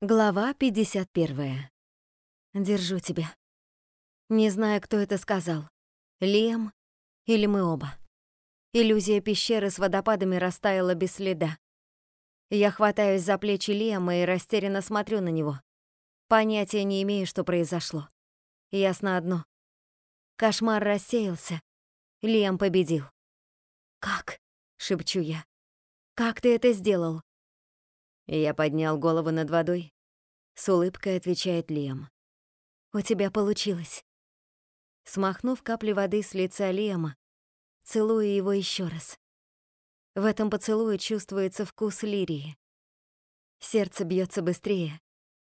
Глава 51. Держу тебя. Не знаю, кто это сказал. Лем или мы оба. Иллюзия пещеры с водопадами растаяла без следа. Я хватаюсь за плечи Лема и растерянно смотрю на него. Понятия не имею, что произошло. Ясно одно. Кошмар рассеялся. Лем победил. «Как?» — шепчу я. «Как ты это сделал?» Я поднял голову над водой. С улыбкой отвечает Лиам. «У тебя получилось». Смахнув капли воды с лица Лиама, целую его еще раз. В этом поцелуе чувствуется вкус лирии. Сердце бьется быстрее,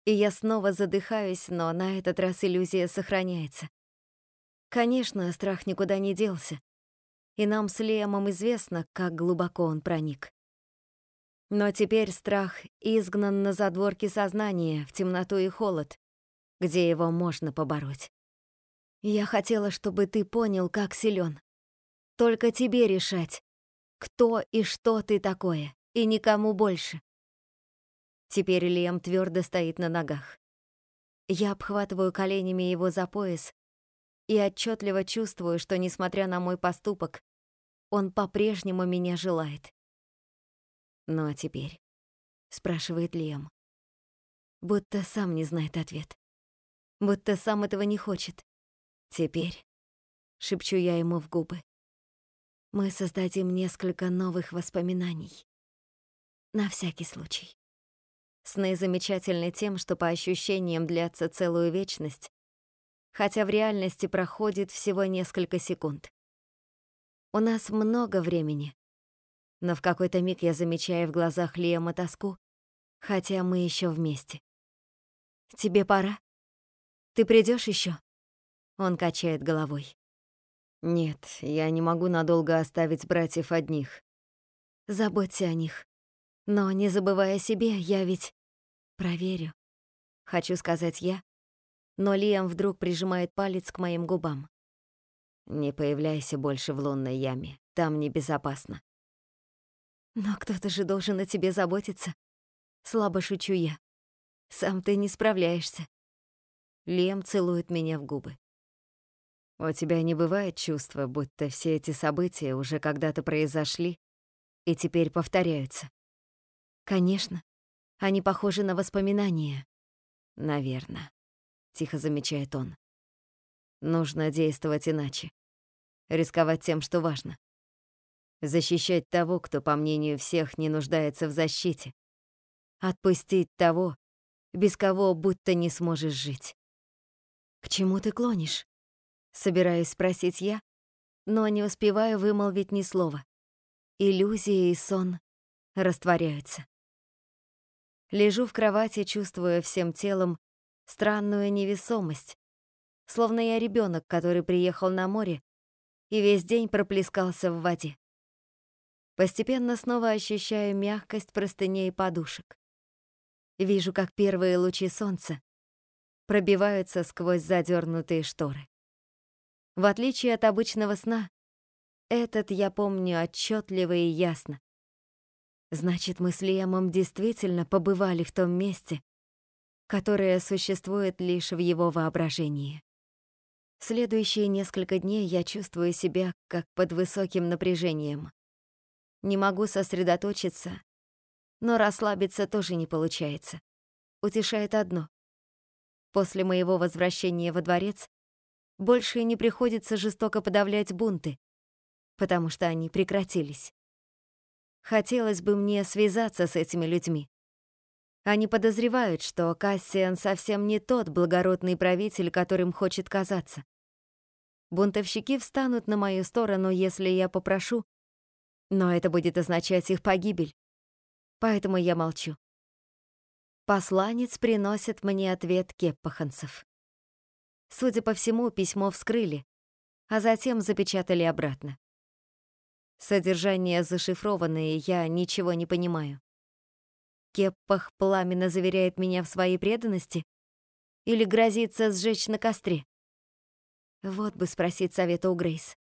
и я снова задыхаюсь, но на этот раз иллюзия сохраняется. Конечно, страх никуда не делся, и нам с Лиамом известно, как глубоко он проник. Но теперь страх изгнан на задворки сознания, в темноту и холод, где его можно побороть. Я хотела, чтобы ты понял, как силен. Только тебе решать, кто и что ты такое, и никому больше. Теперь Лем твердо стоит на ногах. Я обхватываю коленями его за пояс и отчетливо чувствую, что, несмотря на мой поступок, он по-прежнему меня желает. «Ну а теперь?» — спрашивает Лем. Будто сам не знает ответ. Будто сам этого не хочет. «Теперь?» — шепчу я ему в губы. «Мы создадим несколько новых воспоминаний. На всякий случай». Сны замечательны тем, что по ощущениям длятся целую вечность, хотя в реальности проходит всего несколько секунд. У нас много времени, но в какой-то миг я замечаю в глазах Лиама тоску, хотя мы еще вместе. «Тебе пора? Ты придешь еще? Он качает головой. «Нет, я не могу надолго оставить братьев одних». «Заботься о них. Но не забывая о себе, я ведь проверю». Хочу сказать я, но Лиам вдруг прижимает палец к моим губам. «Не появляйся больше в лунной яме, там небезопасно». Но кто-то же должен о тебе заботиться. Слабо шучу я. Сам ты не справляешься. Лем целует меня в губы. У тебя не бывает чувства, будто все эти события уже когда-то произошли и теперь повторяются? Конечно. Они похожи на воспоминания. Наверное, тихо замечает он. Нужно действовать иначе. Рисковать тем, что важно. Защищать того, кто, по мнению всех, не нуждается в защите. Отпустить того, без кого будто не сможешь жить. «К чему ты клонишь?» Собираюсь спросить я, но не успеваю вымолвить ни слова. Иллюзия и сон растворяются. Лежу в кровати, чувствуя всем телом странную невесомость, словно я ребенок, который приехал на море и весь день проплескался в воде. Постепенно снова ощущаю мягкость простыней и подушек. Вижу, как первые лучи солнца пробиваются сквозь задернутые шторы. В отличие от обычного сна, этот я помню отчетливо и ясно. Значит, мы с Лиамом действительно побывали в том месте, которое существует лишь в его воображении. Следующие несколько дней я чувствую себя как под высоким напряжением. Не могу сосредоточиться, но расслабиться тоже не получается. Утешает одно. После моего возвращения во дворец больше не приходится жестоко подавлять бунты, потому что они прекратились. Хотелось бы мне связаться с этими людьми. Они подозревают, что Кассиан совсем не тот благородный правитель, которым хочет казаться. Бунтовщики встанут на мою сторону, если я попрошу, но это будет означать их погибель. Поэтому я молчу. Посланец приносит мне ответ кеппаханцев. Судя по всему, письмо вскрыли, а затем запечатали обратно. Содержание зашифрованное, я ничего не понимаю. Кеппах пламенно заверяет меня в своей преданности или грозится сжечь на костре? Вот бы спросить совета у Грейс.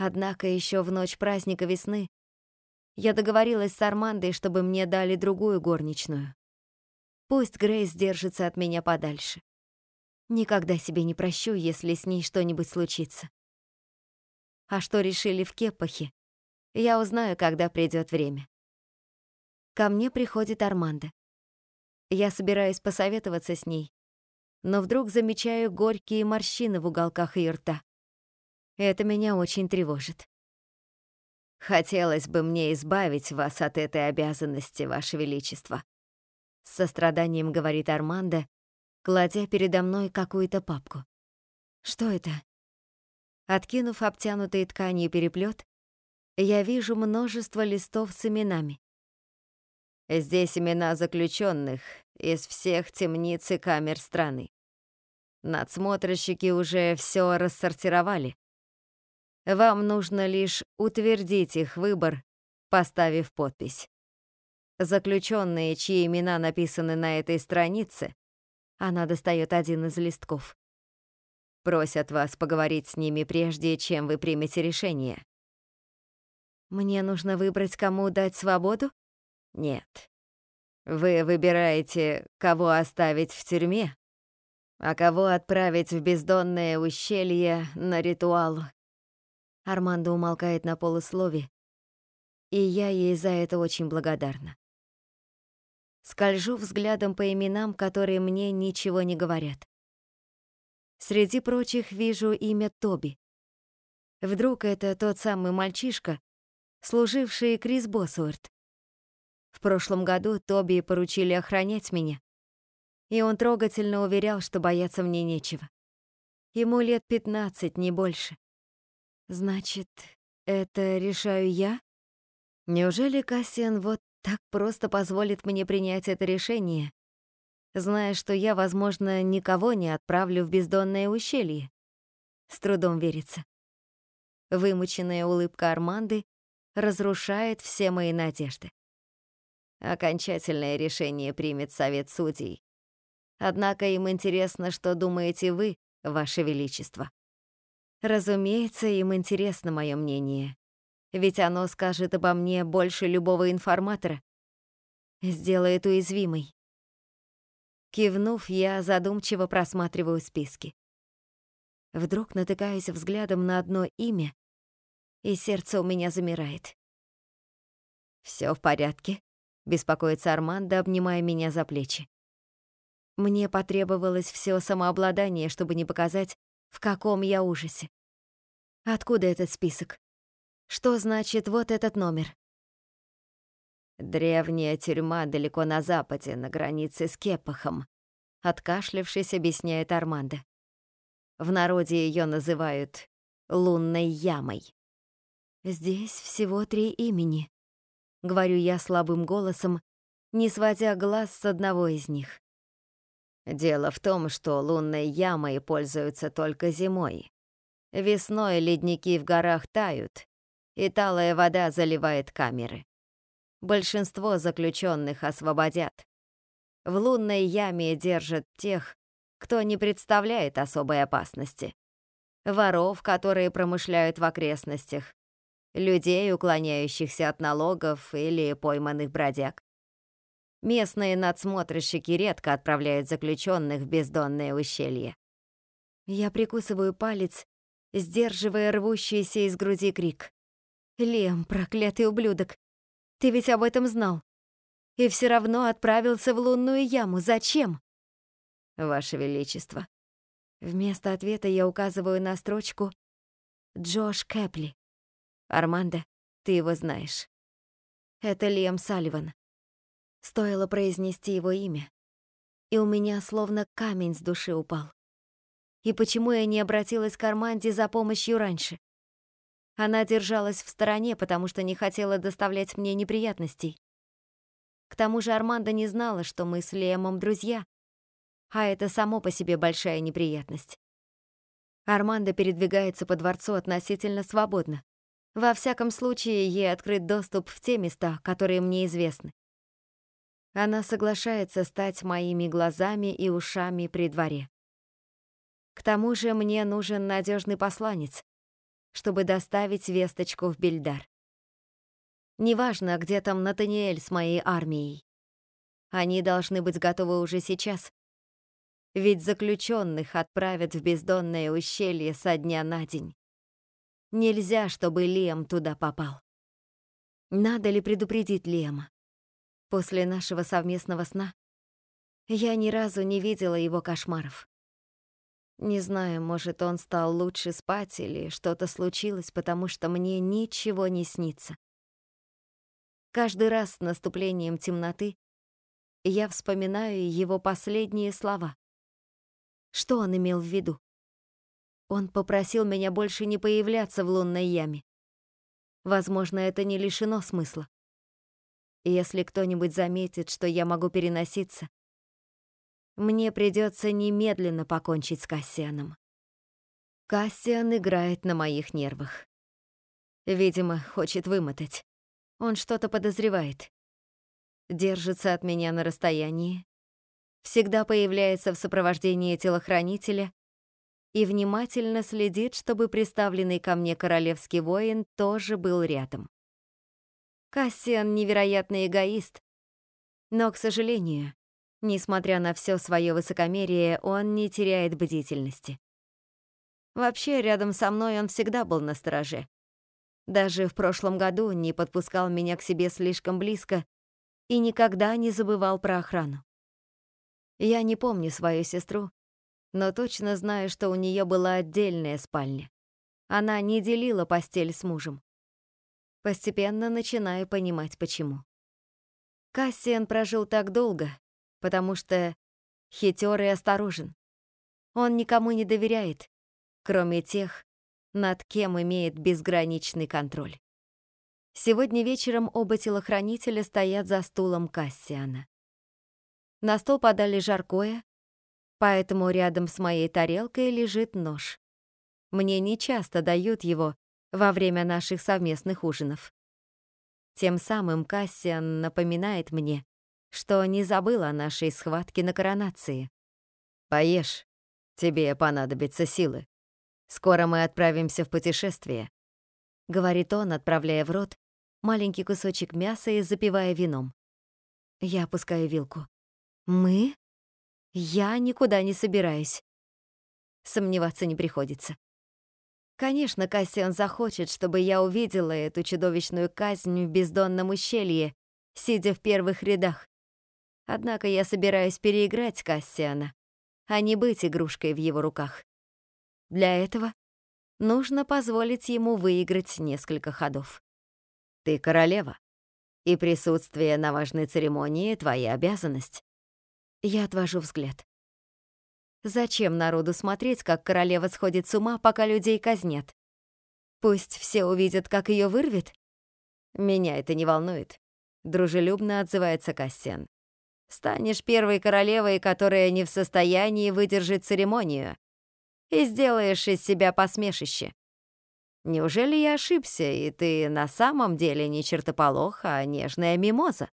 Однако еще в ночь праздника весны я договорилась с Армандой, чтобы мне дали другую горничную. Пусть Грейс держится от меня подальше. Никогда себе не прощу, если с ней что-нибудь случится. А что решили в Кепахе, я узнаю, когда придет время. Ко мне приходит Армандо. Я собираюсь посоветоваться с ней, но вдруг замечаю горькие морщины в уголках ее рта. Это меня очень тревожит. Хотелось бы мне избавить вас от этой обязанности, ваше величество. С состраданием говорит Армандо, кладя передо мной какую-то папку. Что это? Откинув обтянутый тканью переплет, я вижу множество листов с именами. Здесь имена заключенных из всех темниц и камер страны. Надсмотрщики уже все рассортировали. Вам нужно лишь утвердить их выбор, поставив подпись. Заключенные, чьи имена написаны на этой странице, она достает один из листков. Просят вас поговорить с ними прежде, чем вы примете решение. Мне нужно выбрать, кому дать свободу? Нет. Вы выбираете, кого оставить в тюрьме, а кого отправить в бездонное ущелье на ритуал Армандо умолкает на полуслове, и я ей за это очень благодарна. Скольжу взглядом по именам, которые мне ничего не говорят. Среди прочих вижу имя Тоби. Вдруг это тот самый мальчишка, служивший Крис Босуэрт. В прошлом году Тоби поручили охранять меня, и он трогательно уверял, что бояться мне нечего. Ему лет пятнадцать, не больше. Значит, это решаю я? Неужели Кассиан вот так просто позволит мне принять это решение, зная, что я, возможно, никого не отправлю в бездонное ущелье? С трудом верится. Вымученная улыбка Арманды разрушает все мои надежды. Окончательное решение примет Совет Судей. Однако им интересно, что думаете вы, Ваше Величество. Разумеется, им интересно мое мнение. Ведь оно скажет обо мне больше любого информатора. Сделает уязвимой. Кивнув, я задумчиво просматриваю списки. Вдруг натыкаюсь взглядом на одно имя, и сердце у меня замирает. Все в порядке?» — беспокоится Армандо, обнимая меня за плечи. Мне потребовалось все самообладание, чтобы не показать, в каком я ужасе. Откуда этот список? Что значит вот этот номер? Древняя тюрьма далеко на западе, на границе с Кепахом. Откашлявшись, объясняет Армандо. В народе ее называют лунной ямой. Здесь всего три имени, говорю я слабым голосом, не сводя глаз с одного из них. Дело в том, что лунной ямой пользуются только зимой. Весной ледники в горах тают, и талая вода заливает камеры. Большинство заключенных освободят. В лунной яме держат тех, кто не представляет особой опасности. Воров, которые промышляют в окрестностях, людей, уклоняющихся от налогов или пойманных бродяг. Местные надсмотрщики редко отправляют заключенных в бездонное ущелье. Я прикусываю палец, сдерживая рвущийся из груди крик. «Лем, проклятый ублюдок, ты ведь об этом знал. И все равно отправился в лунную яму. Зачем?» «Ваше Величество». Вместо ответа я указываю на строчку «Джош Кэпли». «Армандо, ты его знаешь». Это Лем Салливан. Стоило произнести его имя, и у меня словно камень с души упал. И почему я не обратилась к Арманде за помощью раньше? Она держалась в стороне, потому что не хотела доставлять мне неприятностей. К тому же Арманда не знала, что мы с Лемом друзья, а это само по себе большая неприятность. Арманда передвигается по дворцу относительно свободно. Во всяком случае, ей открыт доступ в те места, которые мне известны. Она соглашается стать моими глазами и ушами при дворе. К тому же мне нужен надежный посланец, чтобы доставить весточку в Бельдар. Неважно, где там Натаниэль с моей армией. Они должны быть готовы уже сейчас. Ведь заключенных отправят в бездонное ущелье со дня на день. Нельзя, чтобы Лем туда попал. Надо ли предупредить Лема? После нашего совместного сна я ни разу не видела его кошмаров. Не знаю, может, он стал лучше спать или что-то случилось, потому что мне ничего не снится. Каждый раз с наступлением темноты я вспоминаю его последние слова. Что он имел в виду? Он попросил меня больше не появляться в лунной яме. Возможно, это не лишено смысла. Если кто-нибудь заметит, что я могу переноситься, мне придется немедленно покончить с Кассианом. Кассиан играет на моих нервах. Видимо, хочет вымотать. Он что-то подозревает. Держится от меня на расстоянии, всегда появляется в сопровождении телохранителя и внимательно следит, чтобы приставленный ко мне королевский воин тоже был рядом. Кассиан невероятный эгоист, но, к сожалению, несмотря на все свое высокомерие, он не теряет бдительности. Вообще, рядом со мной он всегда был на стороже. Даже в прошлом году не подпускал меня к себе слишком близко и никогда не забывал про охрану. Я не помню свою сестру, но точно знаю, что у нее была отдельная спальня. Она не делила постель с мужем. Постепенно начинаю понимать, почему. Кассиан прожил так долго, потому что хитер и осторожен. Он никому не доверяет, кроме тех, над кем имеет безграничный контроль. Сегодня вечером оба телохранителя стоят за стулом Кассиана. На стол подали жаркое, поэтому рядом с моей тарелкой лежит нож. Мне не часто дают его во время наших совместных ужинов. Тем самым Кассиан напоминает мне, что не забыл о нашей схватке на коронации. «Поешь, тебе понадобятся силы. Скоро мы отправимся в путешествие», — говорит он, отправляя в рот маленький кусочек мяса и запивая вином. Я опускаю вилку. «Мы? Я никуда не собираюсь». Сомневаться не приходится. Конечно, Кассиан захочет, чтобы я увидела эту чудовищную казнь в бездонном ущелье, сидя в первых рядах. Однако я собираюсь переиграть Кассиана, а не быть игрушкой в его руках. Для этого нужно позволить ему выиграть несколько ходов. Ты королева, и присутствие на важной церемонии — твоя обязанность. Я отвожу взгляд. Зачем народу смотреть, как королева сходит с ума, пока людей казнят? Пусть все увидят, как ее вырвет? Меня это не волнует. Дружелюбно отзывается Кассиан. Станешь первой королевой, которая не в состоянии выдержать церемонию, и сделаешь из себя посмешище. Неужели я ошибся, и ты на самом деле не чертополох, а нежная мимоза?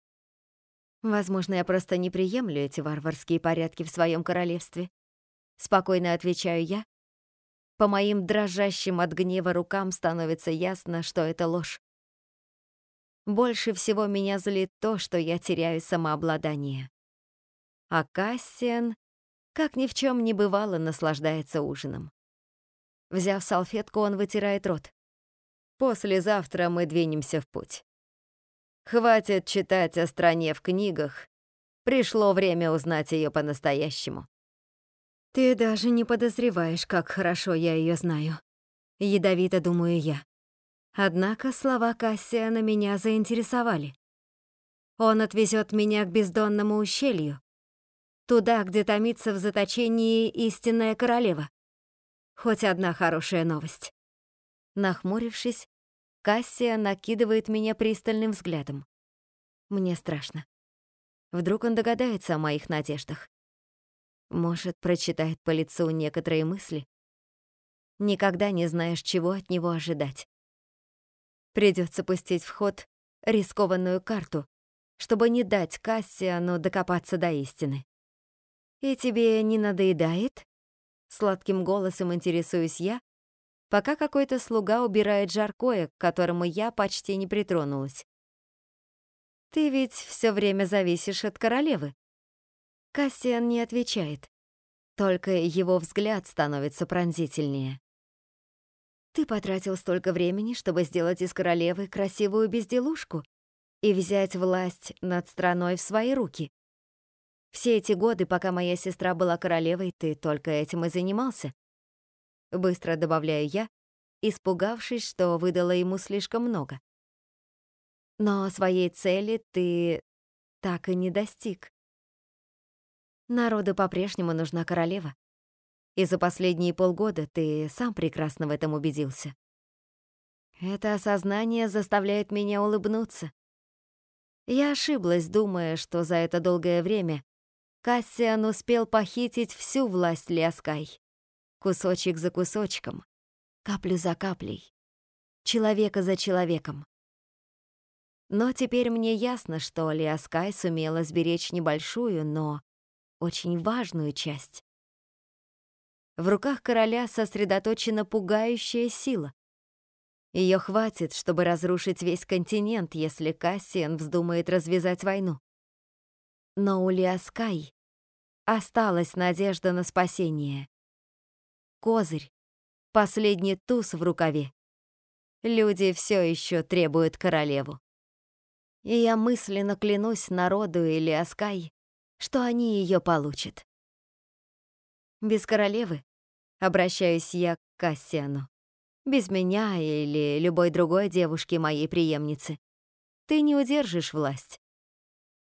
Возможно, я просто не приемлю эти варварские порядки в своем королевстве. Спокойно отвечаю я. По моим дрожащим от гнева рукам становится ясно, что это ложь. Больше всего меня злит то, что я теряю самообладание. А Кассиан, как ни в чем не бывало, наслаждается ужином. Взяв салфетку, он вытирает рот. «Послезавтра мы двинемся в путь. Хватит читать о стране в книгах. Пришло время узнать ее по-настоящему. Ты даже не подозреваешь, как хорошо я ее знаю. Ядовито думаю я. Однако слова Кассиана меня заинтересовали. Он отвезет меня к бездонному ущелью, туда, где томится в заточении истинная королева. Хоть одна хорошая новость. Нахмурившись, Кассия накидывает меня пристальным взглядом. Мне страшно. Вдруг он догадается о моих надеждах. Может, прочитает по лицу некоторые мысли. Никогда не знаешь, чего от него ожидать. Придется пустить в ход рискованную карту, чтобы не дать Кассиану докопаться до истины. «И тебе не надоедает?» Сладким голосом интересуюсь я, пока какой-то слуга убирает жаркое, к которому я почти не притронулась. Ты ведь все время зависишь от королевы. Кассиан не отвечает. Только его взгляд становится пронзительнее. Ты потратил столько времени, чтобы сделать из королевы красивую безделушку и взять власть над страной в свои руки. Все эти годы, пока моя сестра была королевой, ты только этим и занимался. Быстро добавляю я, испугавшись, что выдала ему слишком много. Но своей цели ты так и не достиг. Народу по-прежнему нужна королева. И за последние полгода ты сам прекрасно в этом убедился. Это осознание заставляет меня улыбнуться. Я ошиблась, думая, что за это долгое время Кассиан успел похитить всю власть Лиаскай. Кусочек за кусочком, каплю за каплей, человека за человеком. Но теперь мне ясно, что Лиаскай сумела сберечь небольшую, но очень важную часть. В руках короля сосредоточена пугающая сила. Ее хватит, чтобы разрушить весь континент, если Кассиан вздумает развязать войну. Но у Лиаскай осталась надежда на спасение. Козырь, последний туз в рукаве. Люди все еще требуют королеву. И я мысленно клянусь народу или Аскай, что они ее получат. Без королевы обращаюсь я к Кассиану. Без меня или любой другой девушки моей преемницы. Ты не удержишь власть.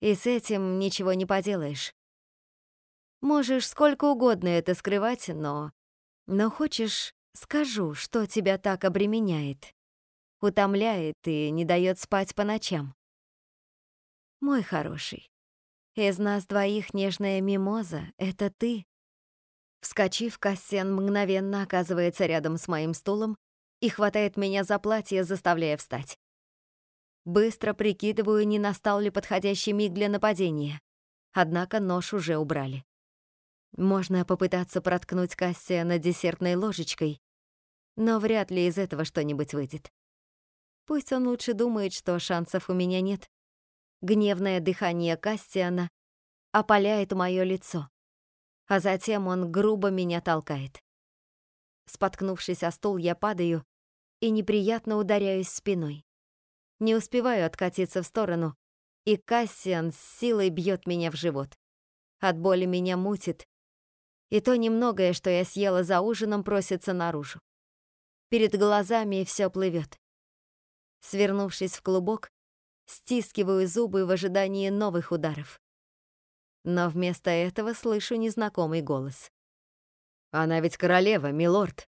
И с этим ничего не поделаешь. Можешь сколько угодно это скрывать, но... Но хочешь, скажу, что тебя так обременяет, утомляет и не дает спать по ночам. Мой хороший, из нас двоих нежная мимоза — это ты. Вскочив, Кассен мгновенно оказывается рядом с моим стулом и хватает меня за платье, заставляя встать. Быстро прикидываю, не настал ли подходящий миг для нападения. Однако нож уже убрали. Можно попытаться проткнуть Кассиана десертной ложечкой, но вряд ли из этого что-нибудь выйдет. Пусть он лучше думает, что шансов у меня нет. Гневное дыхание Кассиана опаляет мое лицо, а затем он грубо меня толкает. Споткнувшись о стул, я падаю и неприятно ударяюсь спиной. Не успеваю откатиться в сторону, и Кассиан с силой бьет меня в живот. От боли меня мутит, и то немногое, что я съела за ужином, просится наружу. Перед глазами все плывет. Свернувшись в клубок, стискиваю зубы в ожидании новых ударов. Но вместо этого слышу незнакомый голос. «Она ведь королева, милорд!»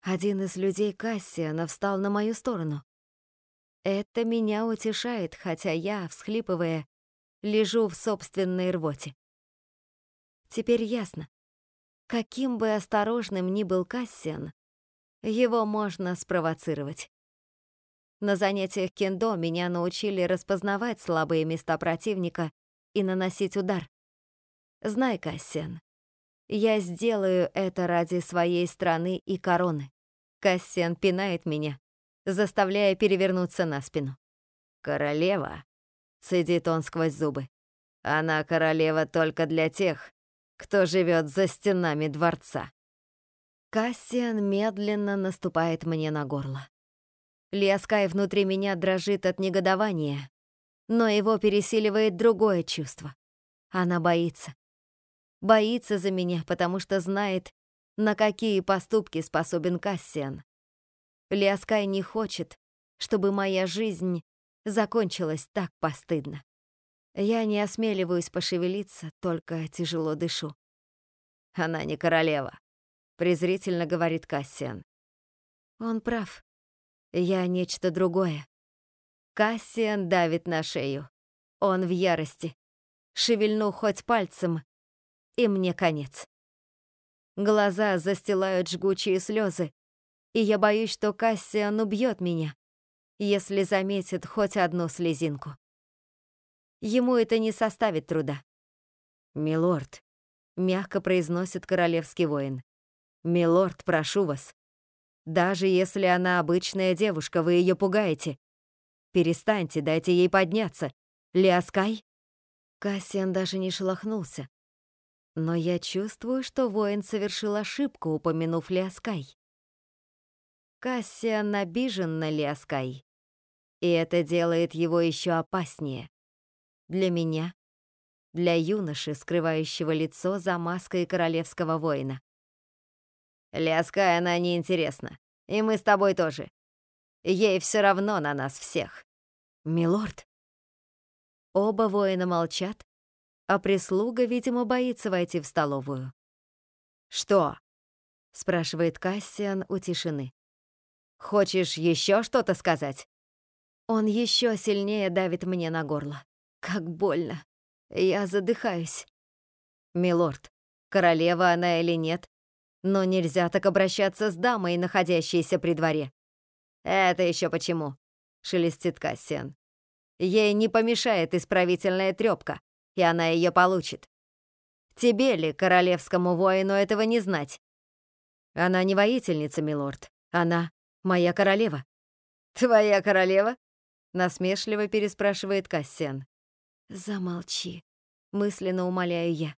Один из людей Кассиана встал на мою сторону. Это меня утешает, хотя я, всхлипывая, лежу в собственной рвоте. Теперь ясно. Каким бы осторожным ни был Кассиан, его можно спровоцировать. На занятиях кендо меня научили распознавать слабые места противника и наносить удар. Знай, Кассиан, я сделаю это ради своей страны и короны. Кассиан пинает меня, заставляя перевернуться на спину. «Королева», — цедит он сквозь зубы. «Она королева только для тех, кто живет за стенами дворца». Кассиан медленно наступает мне на горло. Лиаскай внутри меня дрожит от негодования, но его пересиливает другое чувство. Она боится. Боится за меня, потому что знает, на какие поступки способен Кассиан. Лиаскай не хочет, чтобы моя жизнь закончилась так постыдно. Я не осмеливаюсь пошевелиться, только тяжело дышу. Она не королева, презрительно говорит Кассиан. Он прав. Я нечто другое. Кассиан давит на шею. Он в ярости. Шевельну хоть пальцем, и мне конец. Глаза застилают жгучие слезы, и я боюсь, что Кассиан убьет меня, если заметит хоть одну слезинку. Ему это не составит труда. «Милорд», — мягко произносит королевский воин, «Милорд, прошу вас. Даже если она обычная девушка, вы ее пугаете. Перестаньте, дайте ей подняться. Лиаскай?» Кассиан даже не шелохнулся. Но я чувствую, что воин совершил ошибку, упомянув Лиаскай. Кассиан обижен на Лиаскай. И это делает его еще опаснее. Для меня, для юноши, скрывающего лицо за маской королевского воина. Лиаскай она неинтересна. И мы с тобой тоже. Ей все равно на нас всех. Милорд. Оба воина молчат, а прислуга, видимо, боится войти в столовую. «Что?» — спрашивает Кассиан у тишины. «Хочешь еще что-то сказать?» Он еще сильнее давит мне на горло. Как больно. Я задыхаюсь. «Милорд, королева она или нет, но нельзя так обращаться с дамой, находящейся при дворе». «Это еще почему?» — шелестит Кассиан. «Ей не помешает исправительная трёпка, и она ее получит. Тебе ли, королевскому воину, этого не знать? Она не воительница, милорд. Она моя королева. Твоя королева? Насмешливо переспрашивает Кассиан. Замолчи, мысленно умоляю я.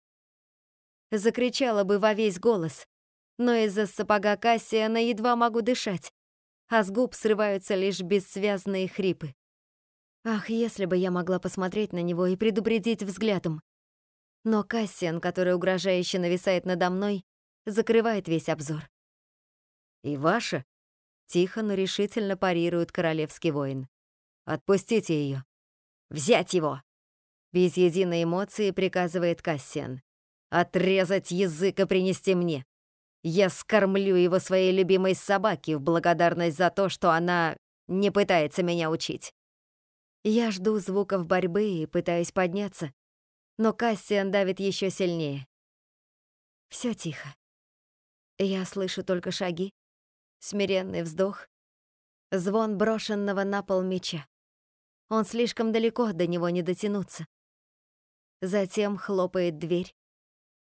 Закричала бы во весь голос, но из-за сапога Кассиана едва могу дышать, а с губ срываются лишь бессвязные хрипы. Ах, если бы я могла посмотреть на него и предупредить взглядом. Но Кассиан, который угрожающе нависает надо мной, закрывает весь обзор. «И ваша?» — тихо, но решительно парирует королевский воин. «Отпустите ее. Взять его!» Без единой эмоции приказывает Кассиан. «Отрезать язык и принести мне. Я скормлю его своей любимой собаке в благодарность за то, что она не пытается меня учить». Я жду звуков борьбы и пытаюсь подняться, но Кассиан давит еще сильнее. Все тихо. Я слышу только шаги, смиренный вздох, звон брошенного на пол меча. Он слишком далеко, до него не дотянуться. Затем хлопает дверь.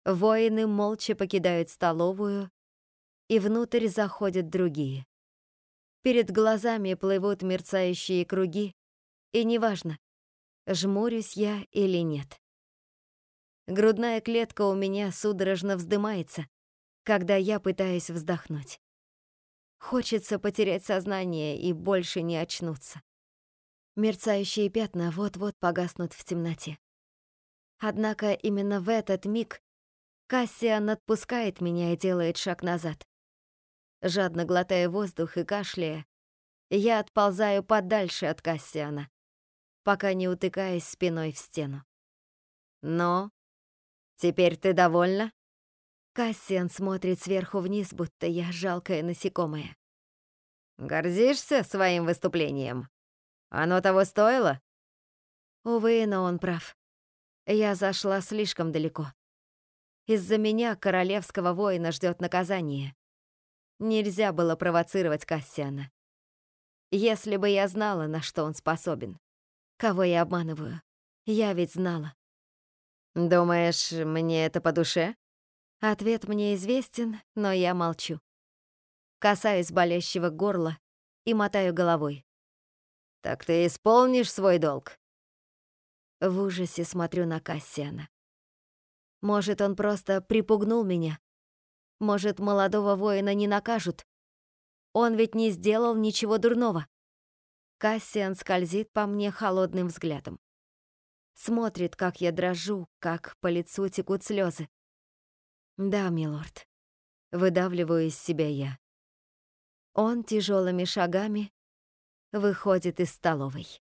Воины молча покидают столовую, и внутрь заходят другие. Перед глазами плывут мерцающие круги, и неважно, жмурюсь я или нет. Грудная клетка у меня судорожно вздымается, когда я пытаюсь вздохнуть. Хочется потерять сознание и больше не очнуться. Мерцающие пятна вот-вот погаснут в темноте. Однако именно в этот миг Кассиан отпускает меня и делает шаг назад. Жадно глотая воздух и кашляя, я отползаю подальше от Кассиана, пока не утыкаясь спиной в стену. «Но? Теперь ты довольна?» Кассиан смотрит сверху вниз, будто я жалкое насекомое. «Гордишься своим выступлением? Оно того стоило?» Увы, но он прав. Я зашла слишком далеко. Из-за меня королевского воина ждет наказание. Нельзя было провоцировать Кассиана. Если бы я знала, на что он способен. Кого я обманываю? Я ведь знала. Думаешь, мне это по душе? Ответ мне известен, но я молчу. Касаюсь болящего горла и мотаю головой. Так ты исполнишь свой долг? В ужасе смотрю на Кассиана. Может, он просто припугнул меня? Может, молодого воина не накажут? Он ведь не сделал ничего дурного. Кассиан скользит по мне холодным взглядом. Смотрит, как я дрожу, как по лицу текут слезы. Да, милорд. Выдавливаю из себя я. Он тяжелыми шагами выходит из столовой.